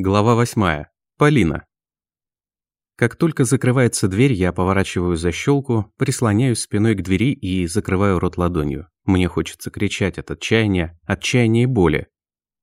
Глава восьмая. Полина. Как только закрывается дверь, я поворачиваю защелку, прислоняюсь спиной к двери и закрываю рот ладонью. Мне хочется кричать от отчаяния, отчаяния и боли.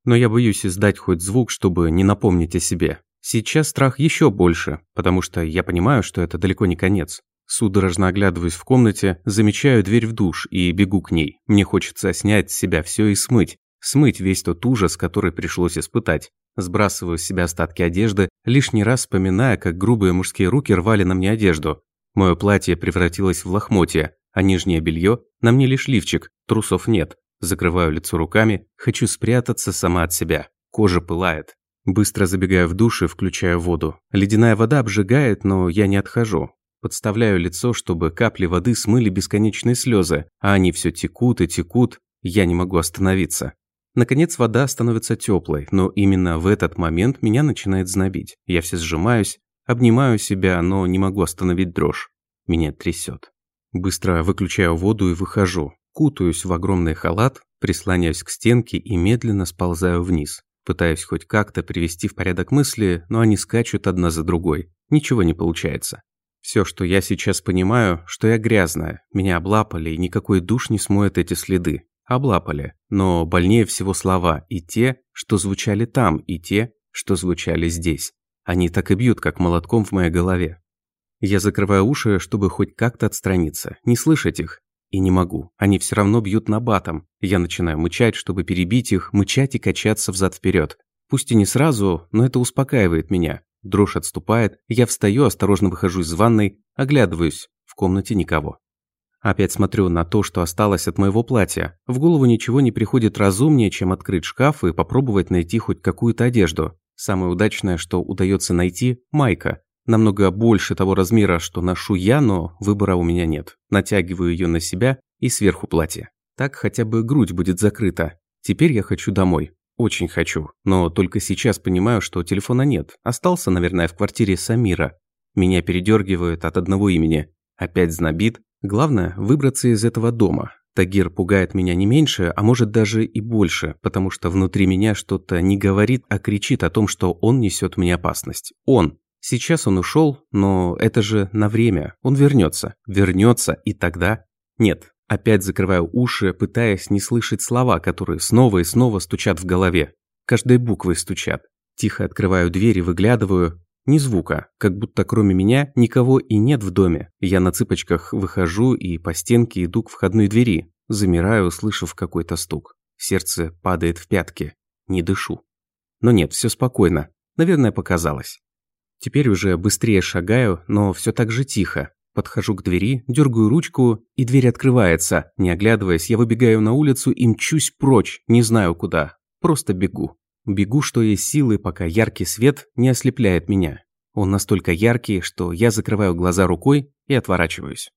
Но я боюсь издать хоть звук, чтобы не напомнить о себе. Сейчас страх еще больше, потому что я понимаю, что это далеко не конец. Судорожно оглядываюсь в комнате, замечаю дверь в душ и бегу к ней. Мне хочется снять с себя все и смыть. Смыть весь тот ужас, который пришлось испытать. Сбрасываю с себя остатки одежды, лишний раз вспоминая, как грубые мужские руки рвали на мне одежду. Мое платье превратилось в лохмотье, а нижнее белье на мне лишь лифчик, трусов нет. Закрываю лицо руками, хочу спрятаться сама от себя. Кожа пылает. Быстро забегаю в душ и включаю воду. Ледяная вода обжигает, но я не отхожу. Подставляю лицо, чтобы капли воды смыли бесконечные слезы, а они все текут и текут. Я не могу остановиться. Наконец вода становится теплой, но именно в этот момент меня начинает знобить. Я все сжимаюсь, обнимаю себя, но не могу остановить дрожь. Меня трясет. Быстро выключаю воду и выхожу. Кутаюсь в огромный халат, прислоняюсь к стенке и медленно сползаю вниз. Пытаюсь хоть как-то привести в порядок мысли, но они скачут одна за другой. Ничего не получается. Все, что я сейчас понимаю, что я грязная, меня облапали, и никакой душ не смоет эти следы. Облапали. Но больнее всего слова и те, что звучали там, и те, что звучали здесь. Они так и бьют, как молотком в моей голове. Я закрываю уши, чтобы хоть как-то отстраниться, не слышать их. И не могу. Они все равно бьют на батом. Я начинаю мычать, чтобы перебить их, мычать и качаться взад вперед. Пусть и не сразу, но это успокаивает меня. Дрожь отступает, я встаю, осторожно выхожу из ванной, оглядываюсь. В комнате никого. Опять смотрю на то, что осталось от моего платья. В голову ничего не приходит разумнее, чем открыть шкаф и попробовать найти хоть какую-то одежду. Самое удачное, что удается найти – майка. Намного больше того размера, что ношу я, но выбора у меня нет. Натягиваю ее на себя и сверху платье. Так хотя бы грудь будет закрыта. Теперь я хочу домой. Очень хочу. Но только сейчас понимаю, что телефона нет. Остался, наверное, в квартире Самира. Меня передергивает от одного имени. Опять знобит, Главное – выбраться из этого дома. Тагир пугает меня не меньше, а может даже и больше, потому что внутри меня что-то не говорит, а кричит о том, что он несет мне опасность. Он. Сейчас он ушел, но это же на время. Он вернется. Вернется, и тогда... Нет. Опять закрываю уши, пытаясь не слышать слова, которые снова и снова стучат в голове. Каждой буквой стучат. Тихо открываю дверь и выглядываю. Ни звука, как будто кроме меня никого и нет в доме. Я на цыпочках выхожу и по стенке иду к входной двери. Замираю, услышав какой-то стук. Сердце падает в пятки. Не дышу. Но нет, все спокойно. Наверное, показалось. Теперь уже быстрее шагаю, но все так же тихо. Подхожу к двери, дергаю ручку, и дверь открывается. Не оглядываясь, я выбегаю на улицу и мчусь прочь, не знаю куда. Просто бегу. Бегу, что есть силы, пока яркий свет не ослепляет меня. Он настолько яркий, что я закрываю глаза рукой и отворачиваюсь.